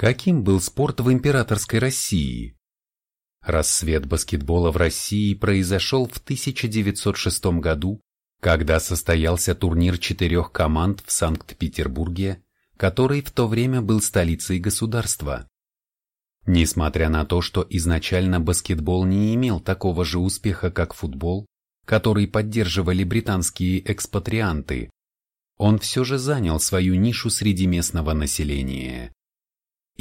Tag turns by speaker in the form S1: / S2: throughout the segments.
S1: Каким был спорт в императорской России? Рассвет баскетбола в России произошел в 1906 году, когда состоялся турнир четырех команд в Санкт-Петербурге, который в то время был столицей государства. Несмотря на то, что изначально баскетбол не имел такого же успеха, как футбол, который поддерживали британские экспатрианты, он все же занял свою нишу среди местного населения.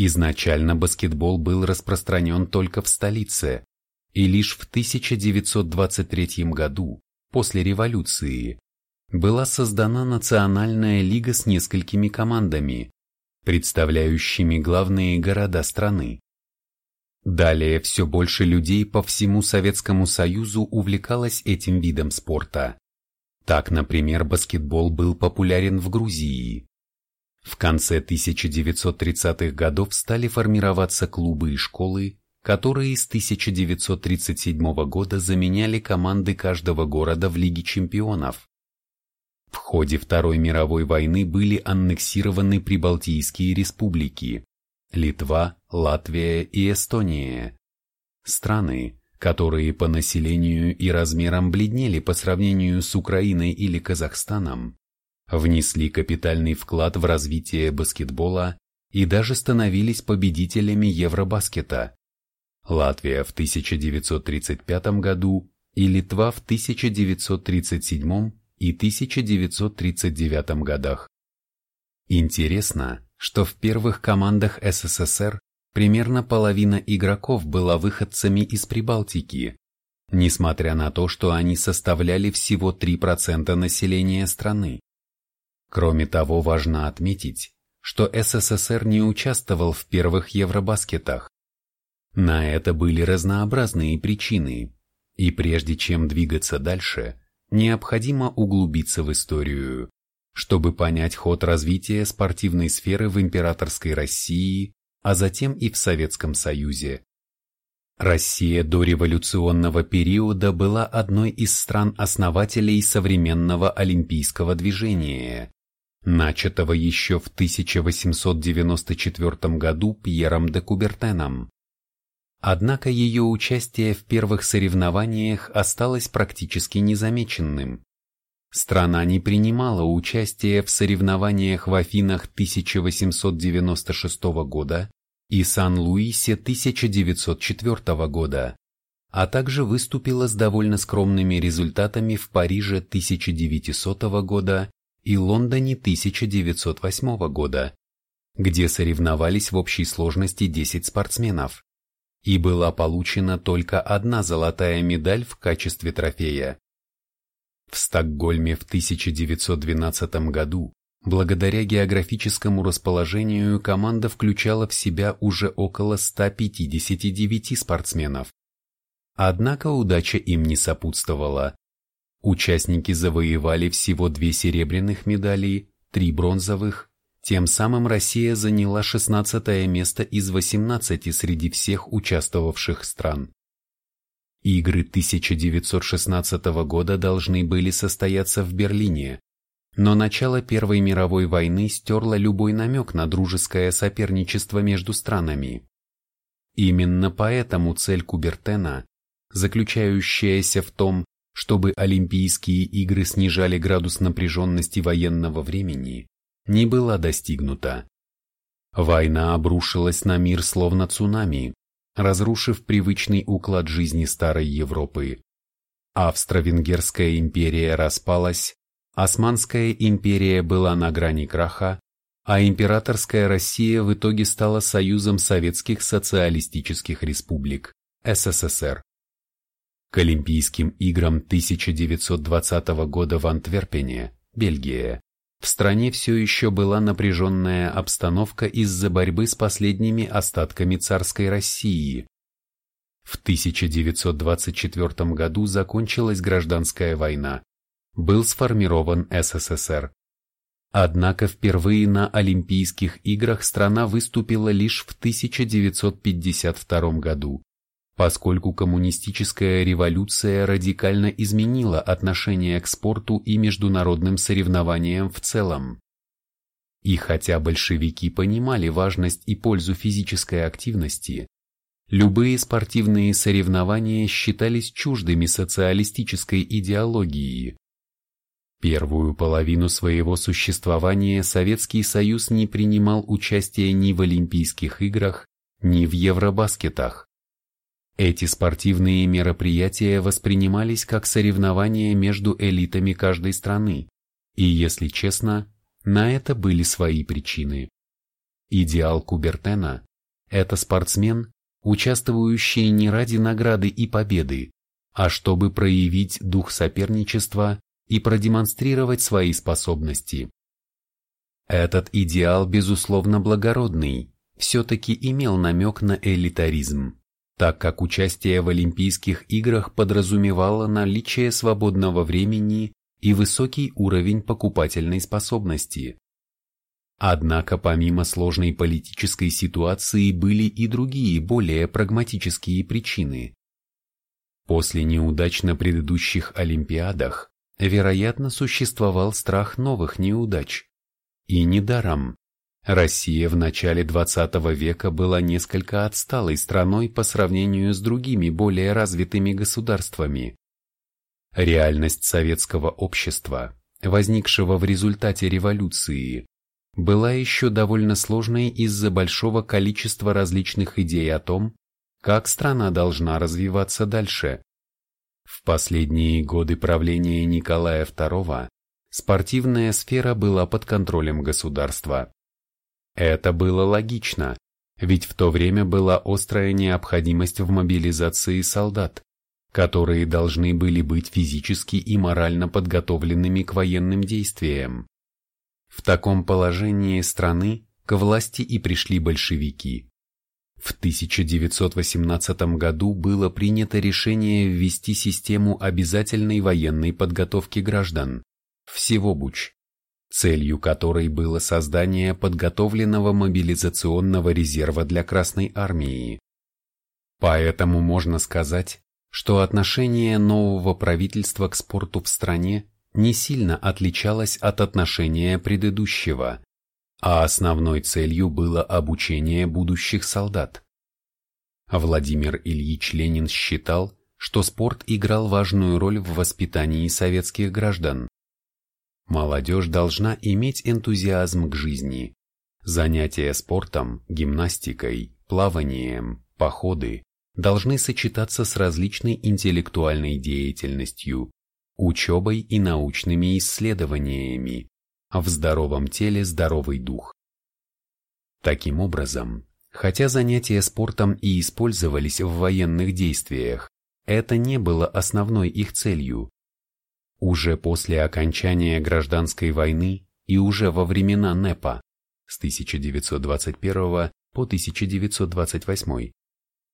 S1: Изначально баскетбол был распространен только в столице, и лишь в 1923 году, после революции, была создана Национальная лига с несколькими командами, представляющими главные города страны. Далее все больше людей по всему Советскому Союзу увлекалось этим видом спорта. Так, например, баскетбол был популярен в Грузии, в конце 1930-х годов стали формироваться клубы и школы, которые с 1937 года заменяли команды каждого города в Лиге чемпионов. В ходе Второй мировой войны были аннексированы Прибалтийские республики – Литва, Латвия и Эстония. Страны, которые по населению и размерам бледнели по сравнению с Украиной или Казахстаном, внесли капитальный вклад в развитие баскетбола и даже становились победителями Евробаскета. Латвия в 1935 году и Литва в 1937 и 1939 годах. Интересно, что в первых командах СССР примерно половина игроков была выходцами из Прибалтики, несмотря на то, что они составляли всего 3% населения страны. Кроме того, важно отметить, что СССР не участвовал в первых Евробаскетах. На это были разнообразные причины, и прежде чем двигаться дальше, необходимо углубиться в историю, чтобы понять ход развития спортивной сферы в императорской России, а затем и в Советском Союзе. Россия до революционного периода была одной из стран-основателей современного олимпийского движения, начатого еще в 1894 году Пьером де Кубертеном. Однако ее участие в первых соревнованиях осталось практически незамеченным. Страна не принимала участия в соревнованиях в Афинах 1896 года и Сан-Луисе 1904 года, а также выступила с довольно скромными результатами в Париже 1900 года и Лондоне 1908 года, где соревновались в общей сложности 10 спортсменов, и была получена только одна золотая медаль в качестве трофея. В Стокгольме в 1912 году, благодаря географическому расположению, команда включала в себя уже около 159 спортсменов. Однако удача им не сопутствовала, Участники завоевали всего две серебряных медали, три бронзовых, тем самым Россия заняла 16 место из 18 среди всех участвовавших стран. Игры 1916 года должны были состояться в Берлине, но начало Первой мировой войны стерло любой намек на дружеское соперничество между странами. Именно поэтому цель Кубертена, заключающаяся в том, чтобы Олимпийские игры снижали градус напряженности военного времени, не была достигнута. Война обрушилась на мир словно цунами, разрушив привычный уклад жизни старой Европы. Австро-Венгерская империя распалась, Османская империя была на грани краха, а императорская Россия в итоге стала союзом советских социалистических республик, СССР. К Олимпийским играм 1920 года в Антверпене, Бельгия, в стране все еще была напряженная обстановка из-за борьбы с последними остатками царской России. В 1924 году закончилась гражданская война. Был сформирован СССР. Однако впервые на Олимпийских играх страна выступила лишь в 1952 году поскольку коммунистическая революция радикально изменила отношение к спорту и международным соревнованиям в целом. И хотя большевики понимали важность и пользу физической активности, любые спортивные соревнования считались чуждыми социалистической идеологии. Первую половину своего существования Советский Союз не принимал участия ни в Олимпийских играх, ни в Евробаскетах. Эти спортивные мероприятия воспринимались как соревнования между элитами каждой страны, и, если честно, на это были свои причины. Идеал Кубертена – это спортсмен, участвующий не ради награды и победы, а чтобы проявить дух соперничества и продемонстрировать свои способности. Этот идеал, безусловно, благородный, все-таки имел намек на элитаризм так как участие в Олимпийских играх подразумевало наличие свободного времени и высокий уровень покупательной способности. Однако помимо сложной политической ситуации были и другие более прагматические причины. После неудач на предыдущих Олимпиадах, вероятно, существовал страх новых неудач. И недаром. Россия в начале XX века была несколько отсталой страной по сравнению с другими более развитыми государствами. Реальность советского общества, возникшего в результате революции, была еще довольно сложной из-за большого количества различных идей о том, как страна должна развиваться дальше. В последние годы правления Николая II спортивная сфера была под контролем государства. Это было логично, ведь в то время была острая необходимость в мобилизации солдат, которые должны были быть физически и морально подготовленными к военным действиям. В таком положении страны к власти и пришли большевики. В 1918 году было принято решение ввести систему обязательной военной подготовки граждан, всего Буч, целью которой было создание подготовленного мобилизационного резерва для Красной Армии. Поэтому можно сказать, что отношение нового правительства к спорту в стране не сильно отличалось от отношения предыдущего, а основной целью было обучение будущих солдат. Владимир Ильич Ленин считал, что спорт играл важную роль в воспитании советских граждан, Молодежь должна иметь энтузиазм к жизни. Занятия спортом, гимнастикой, плаванием, походы должны сочетаться с различной интеллектуальной деятельностью, учебой и научными исследованиями, а в здоровом теле здоровый дух. Таким образом, хотя занятия спортом и использовались в военных действиях, это не было основной их целью, уже после окончания гражданской войны и уже во времена НЭПа с 1921 по 1928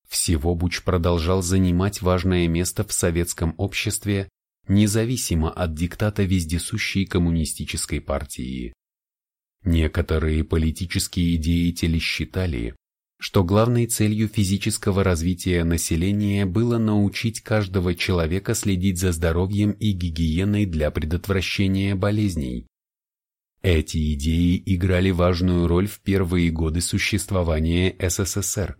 S1: всего Буч продолжал занимать важное место в советском обществе независимо от диктата вездесущей коммунистической партии. Некоторые политические деятели считали, что главной целью физического развития населения было научить каждого человека следить за здоровьем и гигиеной для предотвращения болезней. Эти идеи играли важную роль в первые годы существования СССР,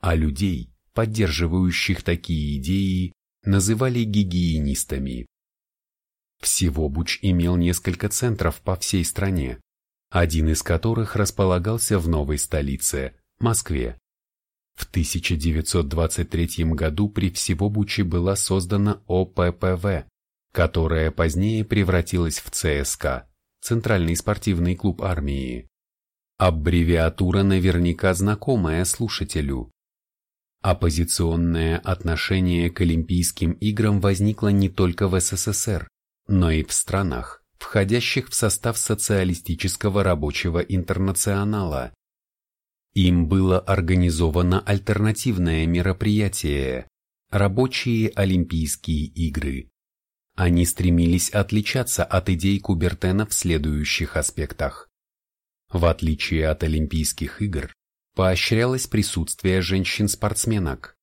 S1: а людей, поддерживающих такие идеи, называли гигиенистами. Всего Буч имел несколько центров по всей стране, один из которых располагался в новой столице – Москве. В 1923 году при Всевобуче была создана ОППВ, которая позднее превратилась в ЦСК, Центральный спортивный клуб армии. Аббревиатура наверняка знакомая слушателю. Оппозиционное отношение к Олимпийским играм возникло не только в СССР, но и в странах, входящих в состав социалистического рабочего интернационала, им было организовано альтернативное мероприятие – рабочие Олимпийские игры. Они стремились отличаться от идей Кубертена в следующих аспектах. В отличие от Олимпийских игр, поощрялось присутствие женщин-спортсменок.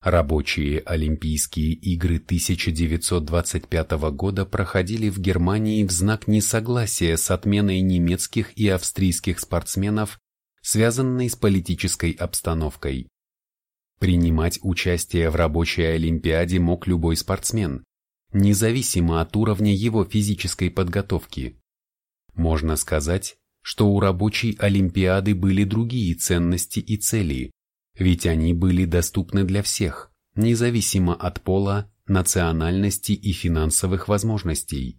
S1: Рабочие Олимпийские игры 1925 года проходили в Германии в знак несогласия с отменой немецких и австрийских спортсменов, связанной с политической обстановкой. Принимать участие в рабочей Олимпиаде мог любой спортсмен, независимо от уровня его физической подготовки. Можно сказать, что у рабочей Олимпиады были другие ценности и цели, ведь они были доступны для всех, независимо от пола, национальности и финансовых возможностей.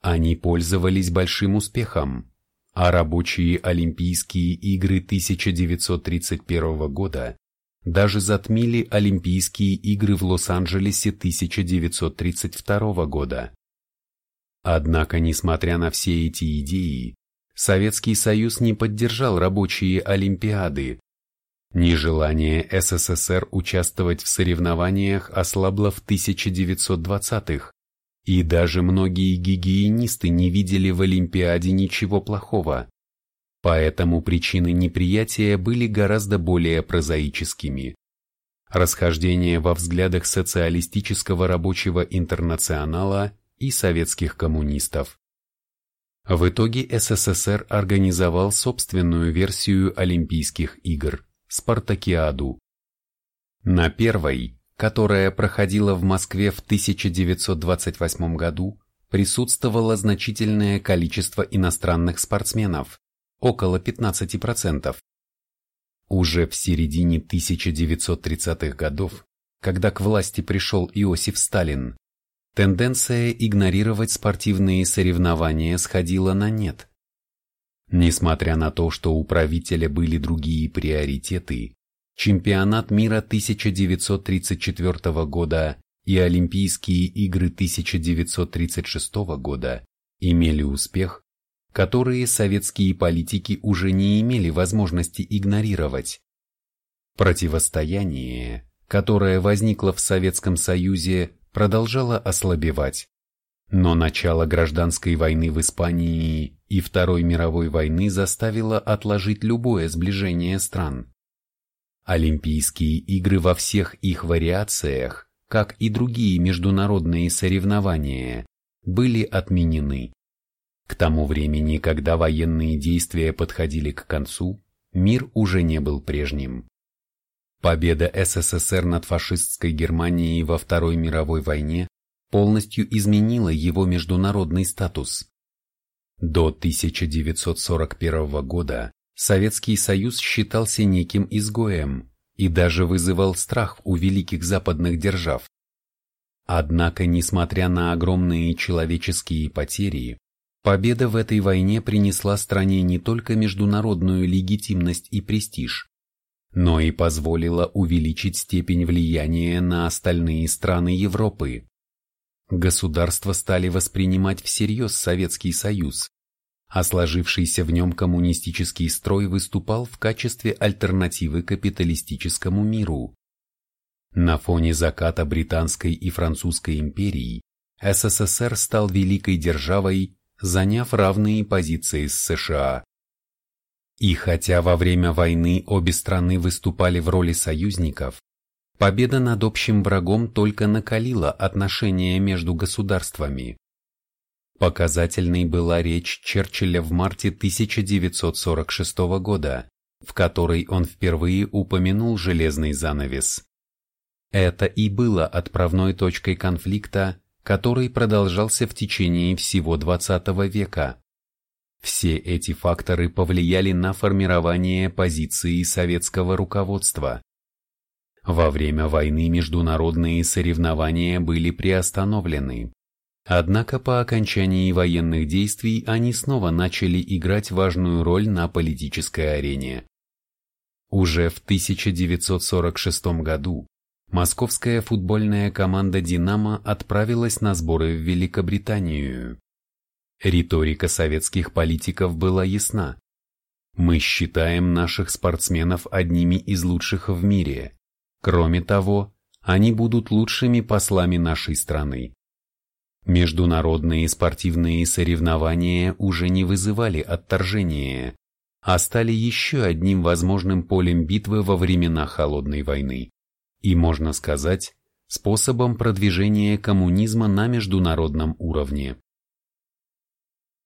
S1: Они пользовались большим успехом, а рабочие Олимпийские игры 1931 года даже затмили Олимпийские игры в Лос-Анджелесе 1932 года. Однако, несмотря на все эти идеи, Советский Союз не поддержал рабочие Олимпиады, Нежелание СССР участвовать в соревнованиях ослабло в 1920-х, и даже многие гигиенисты не видели в Олимпиаде ничего плохого. Поэтому причины неприятия были гораздо более прозаическими. Расхождение во взглядах социалистического рабочего интернационала и советских коммунистов. В итоге СССР организовал собственную версию Олимпийских игр. Спартакиаду. На первой, которая проходила в Москве в 1928 году, присутствовало значительное количество иностранных спортсменов, около 15%. Уже в середине 1930-х годов, когда к власти пришел Иосиф Сталин, тенденция игнорировать спортивные соревнования сходила на нет. Несмотря на то, что у правителя были другие приоритеты, чемпионат мира 1934 года и Олимпийские игры 1936 года имели успех, которые советские политики уже не имели возможности игнорировать. Противостояние, которое возникло в Советском Союзе, продолжало ослабевать. Но начало гражданской войны в Испании и Второй мировой войны заставило отложить любое сближение стран. Олимпийские игры во всех их вариациях, как и другие международные соревнования, были отменены. К тому времени, когда военные действия подходили к концу, мир уже не был прежним. Победа СССР над фашистской Германией во Второй мировой войне полностью изменила его международный статус. До 1941 года Советский Союз считался неким изгоем и даже вызывал страх у великих западных держав. Однако, несмотря на огромные человеческие потери, победа в этой войне принесла стране не только международную легитимность и престиж, но и позволила увеличить степень влияния на остальные страны Европы государства стали воспринимать всерьез Советский Союз, а сложившийся в нем коммунистический строй выступал в качестве альтернативы капиталистическому миру. На фоне заката Британской и Французской империй СССР стал великой державой, заняв равные позиции с США. И хотя во время войны обе страны выступали в роли союзников, Победа над общим врагом только накалила отношения между государствами. Показательной была речь Черчилля в марте 1946 года, в которой он впервые упомянул железный занавес. Это и было отправной точкой конфликта, который продолжался в течение всего XX века. Все эти факторы повлияли на формирование позиции советского руководства. Во время войны международные соревнования были приостановлены. Однако по окончании военных действий они снова начали играть важную роль на политической арене. Уже в 1946 году московская футбольная команда «Динамо» отправилась на сборы в Великобританию. Риторика советских политиков была ясна. Мы считаем наших спортсменов одними из лучших в мире. Кроме того, они будут лучшими послами нашей страны. Международные спортивные соревнования уже не вызывали отторжения, а стали еще одним возможным полем битвы во времена Холодной войны. и, можно сказать, способом продвижения коммунизма на международном уровне.